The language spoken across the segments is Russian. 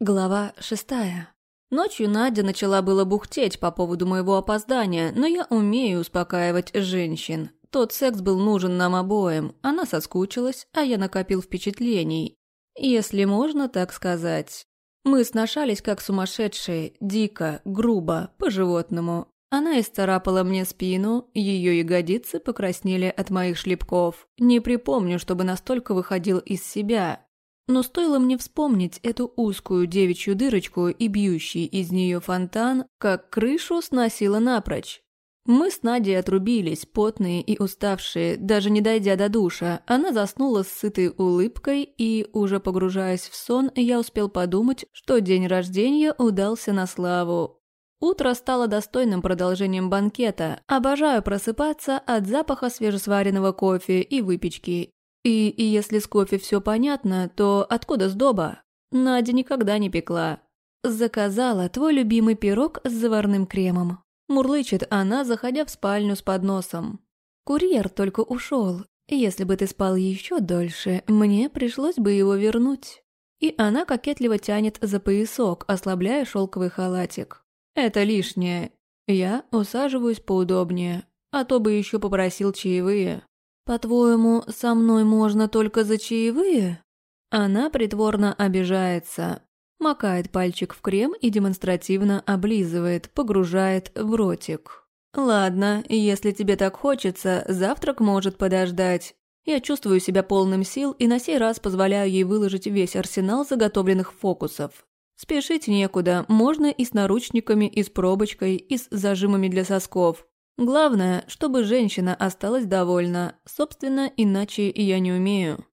Глава шестая. Ночью Надя начала было бухтеть по поводу моего опоздания, но я умею успокаивать женщин. Тот секс был нужен нам обоим, она соскучилась, а я накопил впечатлений. Если можно так сказать. Мы сношались как сумасшедшие, дико, грубо, по-животному. Она исцарапала мне спину, ее ягодицы покраснели от моих шлепков. Не припомню, чтобы настолько выходил из себя, но стоило мне вспомнить эту узкую девичью дырочку и бьющий из нее фонтан, как крышу сносило напрочь. Мы с Надей отрубились, потные и уставшие, даже не дойдя до душа. Она заснула с сытой улыбкой, и, уже погружаясь в сон, я успел подумать, что день рождения удался на славу. Утро стало достойным продолжением банкета. Обожаю просыпаться от запаха свежесваренного кофе и выпечки, и, и если с кофе все понятно, то откуда сдоба? Надя никогда не пекла. Заказала твой любимый пирог с заварным кремом. Мурлычет она, заходя в спальню с подносом. Курьер только ушел. Если бы ты спал еще дольше, мне пришлось бы его вернуть. И она кокетливо тянет за поясок, ослабляя шелковый халатик. Это лишнее. Я усаживаюсь поудобнее, а то бы еще попросил чаевые. «По-твоему, со мной можно только за чаевые?» Она притворно обижается, макает пальчик в крем и демонстративно облизывает, погружает в ротик. «Ладно, если тебе так хочется, завтрак может подождать. Я чувствую себя полным сил и на сей раз позволяю ей выложить весь арсенал заготовленных фокусов. Спешить некуда, можно и с наручниками, и с пробочкой, и с зажимами для сосков. Главное, чтобы женщина осталась довольна, собственно, иначе я не умею.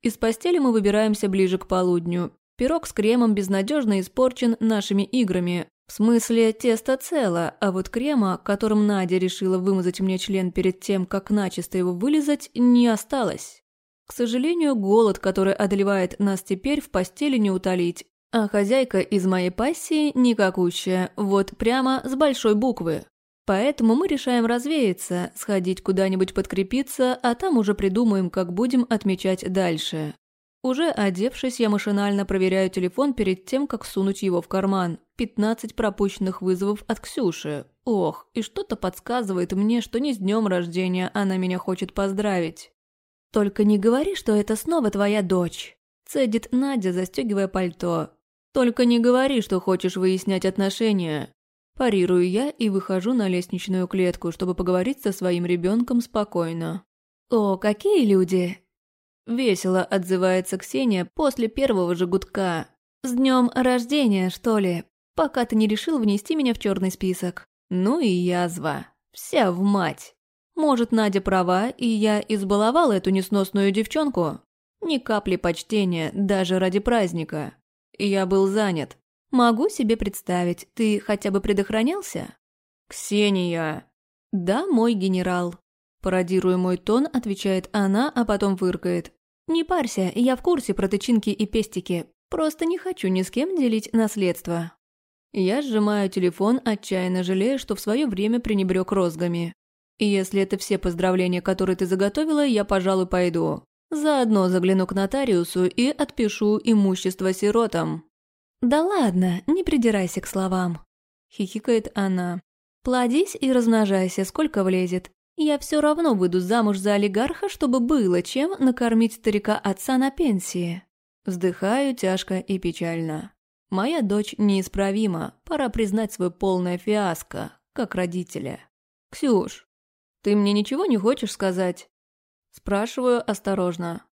Из постели мы выбираемся ближе к полудню. Пирог с кремом безнадежно испорчен нашими играми. В смысле, тесто цело, а вот крема, которым Надя решила вымазать мне член перед тем, как начисто его вылизать, не осталось. К сожалению, голод, который одолевает нас теперь, в постели не утолить. А хозяйка из моей пассии никакущая, вот прямо с большой буквы. Поэтому мы решаем развеяться, сходить куда-нибудь подкрепиться, а там уже придумаем, как будем отмечать дальше. Уже одевшись, я машинально проверяю телефон перед тем, как сунуть его в карман. 15 пропущенных вызовов от Ксюши. Ох, и что-то подсказывает мне, что не с днем рождения она меня хочет поздравить. «Только не говори, что это снова твоя дочь», – цедит Надя, застегивая пальто. «Только не говори, что хочешь выяснять отношения. Парирую я и выхожу на лестничную клетку, чтобы поговорить со своим ребенком спокойно. «О, какие люди!» Весело отзывается Ксения после первого же гудка. «С днем рождения, что ли? Пока ты не решил внести меня в черный список». Ну и язва. Вся в мать. Может, Надя права, и я избаловал эту несносную девчонку? Ни капли почтения, даже ради праздника. Я был занят. «Могу себе представить. Ты хотя бы предохранялся?» «Ксения!» «Да, мой генерал». Пародируя мой тон, отвечает она, а потом выркает. «Не парься, я в курсе про тычинки и пестики. Просто не хочу ни с кем делить наследство». Я сжимаю телефон, отчаянно жалея, что в свое время пренебрег розгами. И если это все поздравления, которые ты заготовила, я, пожалуй, пойду. Заодно загляну к нотариусу и отпишу имущество сиротам. «Да ладно, не придирайся к словам», — хихикает она. «Плодись и размножайся, сколько влезет. Я все равно выйду замуж за олигарха, чтобы было чем накормить старика отца на пенсии». Вздыхаю тяжко и печально. Моя дочь неисправима, пора признать свой полное фиаско, как родителя. «Ксюш, ты мне ничего не хочешь сказать?» Спрашиваю осторожно.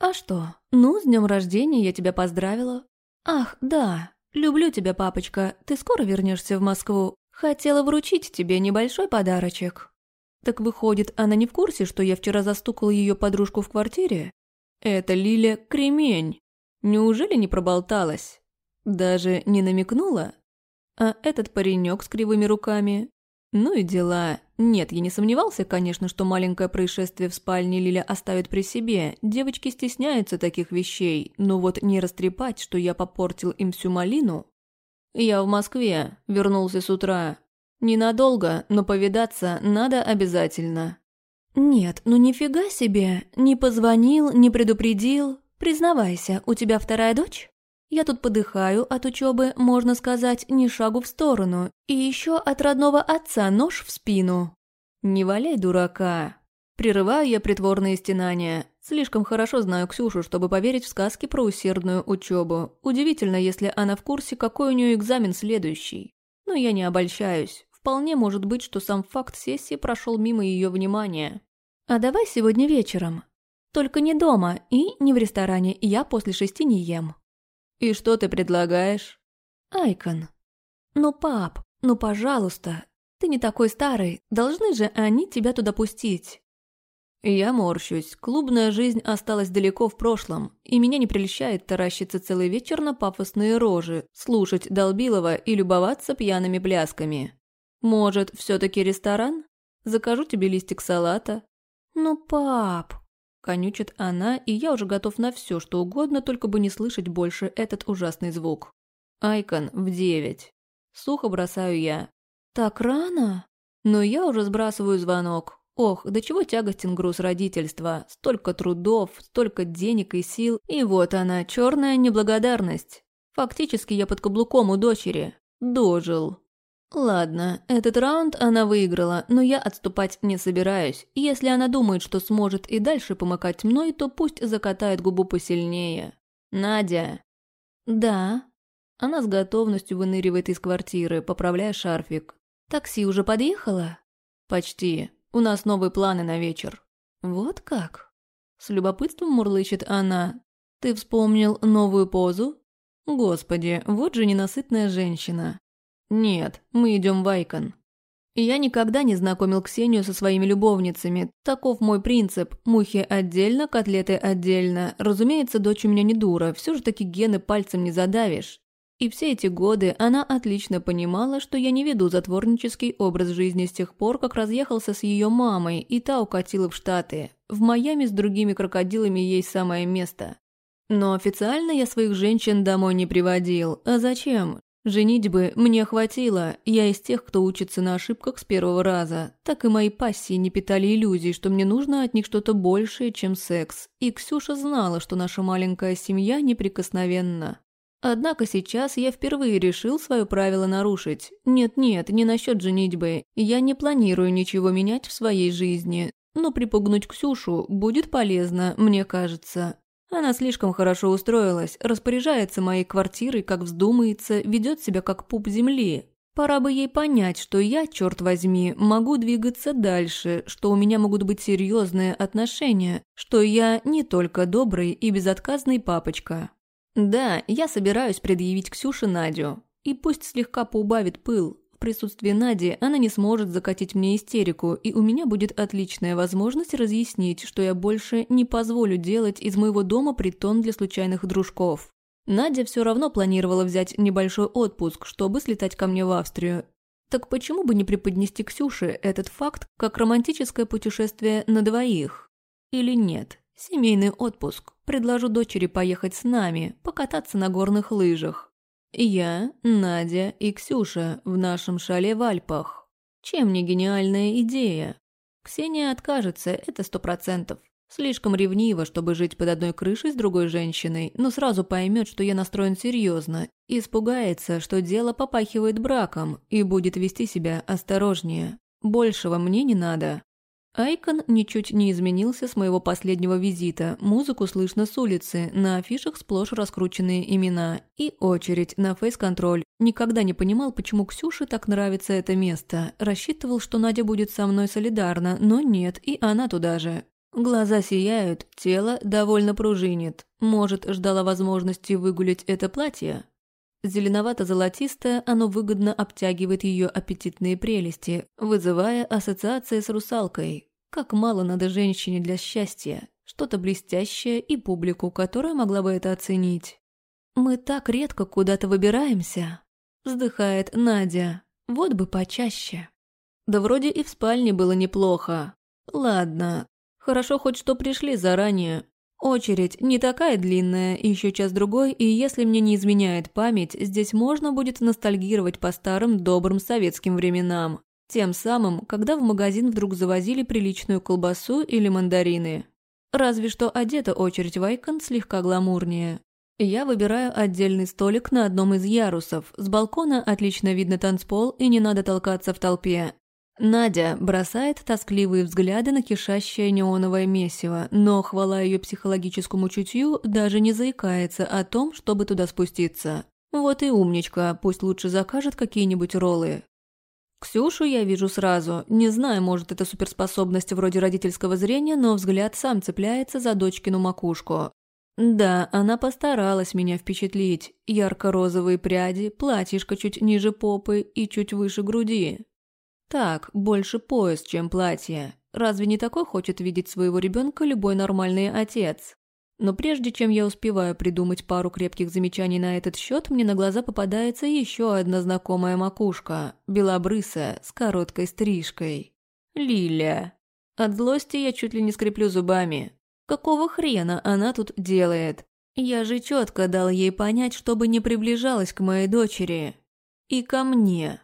«А что? Ну, с днем рождения я тебя поздравила. «Ах, да. Люблю тебя, папочка. Ты скоро вернешься в Москву? Хотела вручить тебе небольшой подарочек». Так выходит, она не в курсе, что я вчера застукал ее подружку в квартире? Это Лиля Кремень. Неужели не проболталась? Даже не намекнула? А этот паренек с кривыми руками? Ну и дела. Нет, я не сомневался, конечно, что маленькое происшествие в спальне Лиля оставит при себе. Девочки стесняются таких вещей, но вот не растрепать, что я попортил им всю малину. Я в Москве, вернулся с утра. Ненадолго, но повидаться надо обязательно. Нет, ну нифига себе, не позвонил, не предупредил. Признавайся, у тебя вторая дочь? Я тут подыхаю от учебы, можно сказать, ни шагу в сторону, и еще от родного отца нож в спину. Не валяй дурака. Прерываю я притворные стенания. Слишком хорошо знаю Ксюшу, чтобы поверить в сказки про усердную учебу. Удивительно, если она в курсе, какой у нее экзамен следующий. Но я не обольщаюсь. Вполне может быть, что сам факт сессии прошел мимо ее внимания. А давай сегодня вечером. Только не дома и не в ресторане, я после шести не ем. «И что ты предлагаешь?» «Айкон». «Ну, пап, ну, пожалуйста. Ты не такой старый, должны же они тебя туда пустить». Я морщусь. Клубная жизнь осталась далеко в прошлом, и меня не прельщает таращиться целый вечер на пафосные рожи, слушать Долбилова и любоваться пьяными плясками. Может, все таки ресторан? Закажу тебе листик салата. Ну, пап, Конючит она, и я уже готов на все, что угодно, только бы не слышать больше этот ужасный звук. Айкон в девять. Сухо бросаю я. Так рано? Но я уже сбрасываю звонок. Ох, до чего тягостен груз родительства. Столько трудов, столько денег и сил. И вот она, черная неблагодарность. Фактически я под каблуком у дочери. Дожил. Ладно, этот раунд она выиграла, но я отступать не собираюсь. Если она думает, что сможет и дальше помыкать мной, то пусть закатает губу посильнее. Надя. Да. Она с готовностью выныривает из квартиры, поправляя шарфик. Такси уже подъехало? Почти. У нас новые планы на вечер. Вот как? С любопытством мурлычет она. Ты вспомнил новую позу? Господи, вот же ненасытная женщина. «Нет, мы идем в Айкон». Я никогда не знакомил Ксению со своими любовницами. Таков мой принцип. Мухи отдельно, котлеты отдельно. Разумеется, дочь у меня не дура, все же таки гены пальцем не задавишь. И все эти годы она отлично понимала, что я не веду затворнический образ жизни с тех пор, как разъехался с ее мамой, и та укатила в Штаты. В Майами с другими крокодилами есть самое место. Но официально я своих женщин домой не приводил. А зачем? Женитьбы мне хватило, я из тех, кто учится на ошибках с первого раза. Так и мои пассии не питали иллюзий, что мне нужно от них что-то большее, чем секс. И Ксюша знала, что наша маленькая семья неприкосновенна. Однако сейчас я впервые решил свое правило нарушить. Нет-нет, не насчет женитьбы. Я не планирую ничего менять в своей жизни. Но припугнуть Ксюшу будет полезно, мне кажется. Она слишком хорошо устроилась, распоряжается моей квартирой, как вздумается, ведет себя как пуп земли. Пора бы ей понять, что я, черт возьми, могу двигаться дальше, что у меня могут быть серьезные отношения, что я не только добрый и безотказный папочка. Да, я собираюсь предъявить Ксюше Надю. И пусть слегка поубавит пыл, в присутствии Нади она не сможет закатить мне истерику, и у меня будет отличная возможность разъяснить, что я больше не позволю делать из моего дома притон для случайных дружков. Надя все равно планировала взять небольшой отпуск, чтобы слетать ко мне в Австрию. Так почему бы не преподнести Ксюше этот факт как романтическое путешествие на двоих? Или нет? Семейный отпуск. Предложу дочери поехать с нами, покататься на горных лыжах. Я, Надя и Ксюша в нашем шале в Альпах. Чем не гениальная идея? Ксения откажется, это сто процентов. Слишком ревнива, чтобы жить под одной крышей с другой женщиной, но сразу поймет, что я настроен серьезно, испугается, что дело попахивает браком и будет вести себя осторожнее. Большего мне не надо. Айкон ничуть не изменился с моего последнего визита. Музыку слышно с улицы, на афишах сплошь раскрученные имена. И очередь на фейс-контроль. Никогда не понимал, почему Ксюше так нравится это место. Рассчитывал, что Надя будет со мной солидарна, но нет, и она туда же. Глаза сияют, тело довольно пружинит. Может, ждала возможности выгулять это платье? Зеленовато-золотистое, оно выгодно обтягивает ее аппетитные прелести, вызывая ассоциации с русалкой. Как мало надо женщине для счастья. Что-то блестящее и публику, которая могла бы это оценить. «Мы так редко куда-то выбираемся», — вздыхает Надя. «Вот бы почаще». Да вроде и в спальне было неплохо. Ладно, хорошо хоть что пришли заранее. Очередь не такая длинная, еще час-другой, и если мне не изменяет память, здесь можно будет ностальгировать по старым добрым советским временам. Тем самым, когда в магазин вдруг завозили приличную колбасу или мандарины. Разве что одета очередь в Айкон слегка гламурнее. Я выбираю отдельный столик на одном из ярусов. С балкона отлично видно танцпол и не надо толкаться в толпе. Надя бросает тоскливые взгляды на кишащее неоновое месиво, но, хвала ее психологическому чутью, даже не заикается о том, чтобы туда спуститься. Вот и умничка, пусть лучше закажет какие-нибудь роллы. Ксюшу я вижу сразу. Не знаю, может, это суперспособность вроде родительского зрения, но взгляд сам цепляется за дочкину макушку. Да, она постаралась меня впечатлить. Ярко-розовые пряди, платьишко чуть ниже попы и чуть выше груди. Так, больше пояс, чем платье. Разве не такой хочет видеть своего ребенка любой нормальный отец? Но прежде чем я успеваю придумать пару крепких замечаний на этот счет, мне на глаза попадается еще одна знакомая макушка, белобрысая, с короткой стрижкой. Лиля. От злости я чуть ли не скреплю зубами. Какого хрена она тут делает? Я же четко дал ей понять, чтобы не приближалась к моей дочери. И ко мне.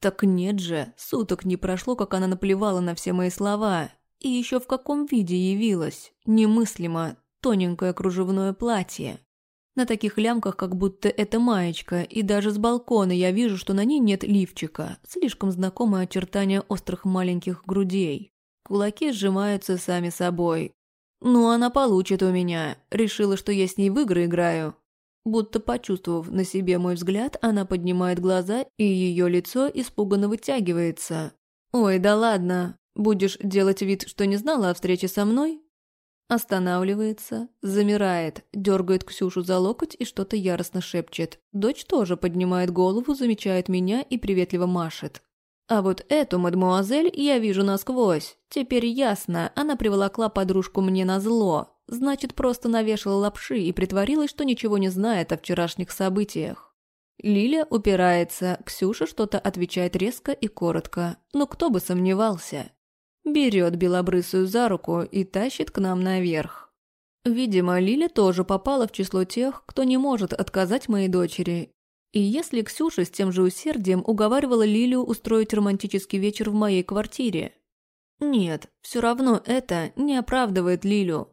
Так нет же, суток не прошло, как она наплевала на все мои слова. И еще в каком виде явилась. Немыслимо. Тоненькое кружевное платье. На таких лямках, как будто это маечка, и даже с балкона я вижу, что на ней нет лифчика. Слишком знакомое очертания острых маленьких грудей. Кулаки сжимаются сами собой. «Ну, она получит у меня. Решила, что я с ней в игры играю». Будто почувствовав на себе мой взгляд, она поднимает глаза, и ее лицо испуганно вытягивается. «Ой, да ладно. Будешь делать вид, что не знала о встрече со мной?» Останавливается, замирает, дергает Ксюшу за локоть и что-то яростно шепчет. Дочь тоже поднимает голову, замечает меня и приветливо машет. А вот эту мадмуазель я вижу насквозь. Теперь ясно, она приволокла подружку мне на зло. Значит, просто навешала лапши и притворилась, что ничего не знает о вчерашних событиях. Лиля упирается, Ксюша что-то отвечает резко и коротко. Но кто бы сомневался. Берет белобрысую за руку и тащит к нам наверх. Видимо, Лиля тоже попала в число тех, кто не может отказать моей дочери, и если Ксюша с тем же усердием уговаривала Лилию устроить романтический вечер в моей квартире? Нет, все равно это не оправдывает Лилю.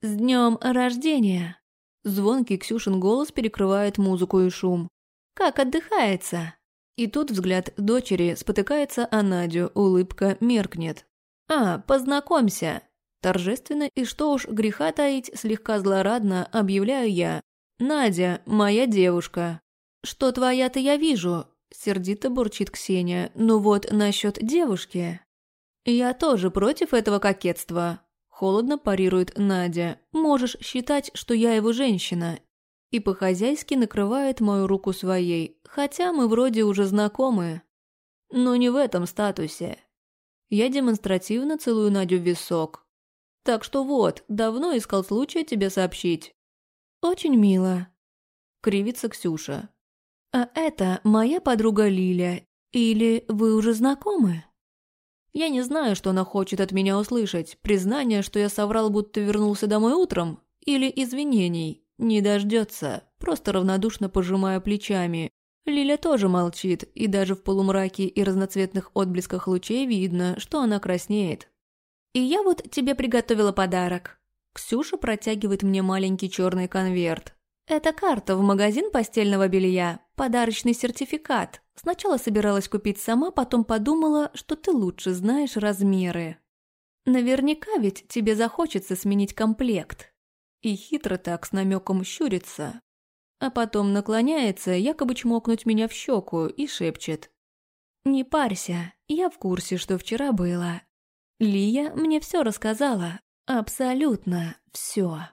«С днем рождения!» Звонкий Ксюшин голос перекрывает музыку и шум. «Как отдыхается?» И тут взгляд дочери спотыкается о Надю, улыбка меркнет. «А, познакомься!» Торжественно и что уж греха таить, слегка злорадно объявляю я. «Надя, моя девушка!» «Что твоя-то я вижу?» – сердито бурчит Ксения. «Ну вот, насчет девушки...» «Я тоже против этого кокетства», – холодно парирует Надя. «Можешь считать, что я его женщина». И по-хозяйски накрывает мою руку своей, хотя мы вроде уже знакомы. Но не в этом статусе. Я демонстративно целую Надю в висок. Так что вот, давно искал случая тебе сообщить. «Очень мило», – кривится Ксюша. «А это моя подруга Лиля. Или вы уже знакомы?» Я не знаю, что она хочет от меня услышать. Признание, что я соврал, будто вернулся домой утром? Или извинений? Не дождется. Просто равнодушно пожимая плечами. Лиля тоже молчит, и даже в полумраке и разноцветных отблесках лучей видно, что она краснеет. «И я вот тебе приготовила подарок». Ксюша протягивает мне маленький черный конверт. «Это карта в магазин постельного белья, подарочный сертификат. Сначала собиралась купить сама, потом подумала, что ты лучше знаешь размеры. Наверняка ведь тебе захочется сменить комплект». И хитро так с намеком щурится. А потом наклоняется, якобы чмокнуть меня в щеку, и шепчет. «Не парься, я в курсе, что вчера было. Лия мне все рассказала, абсолютно все».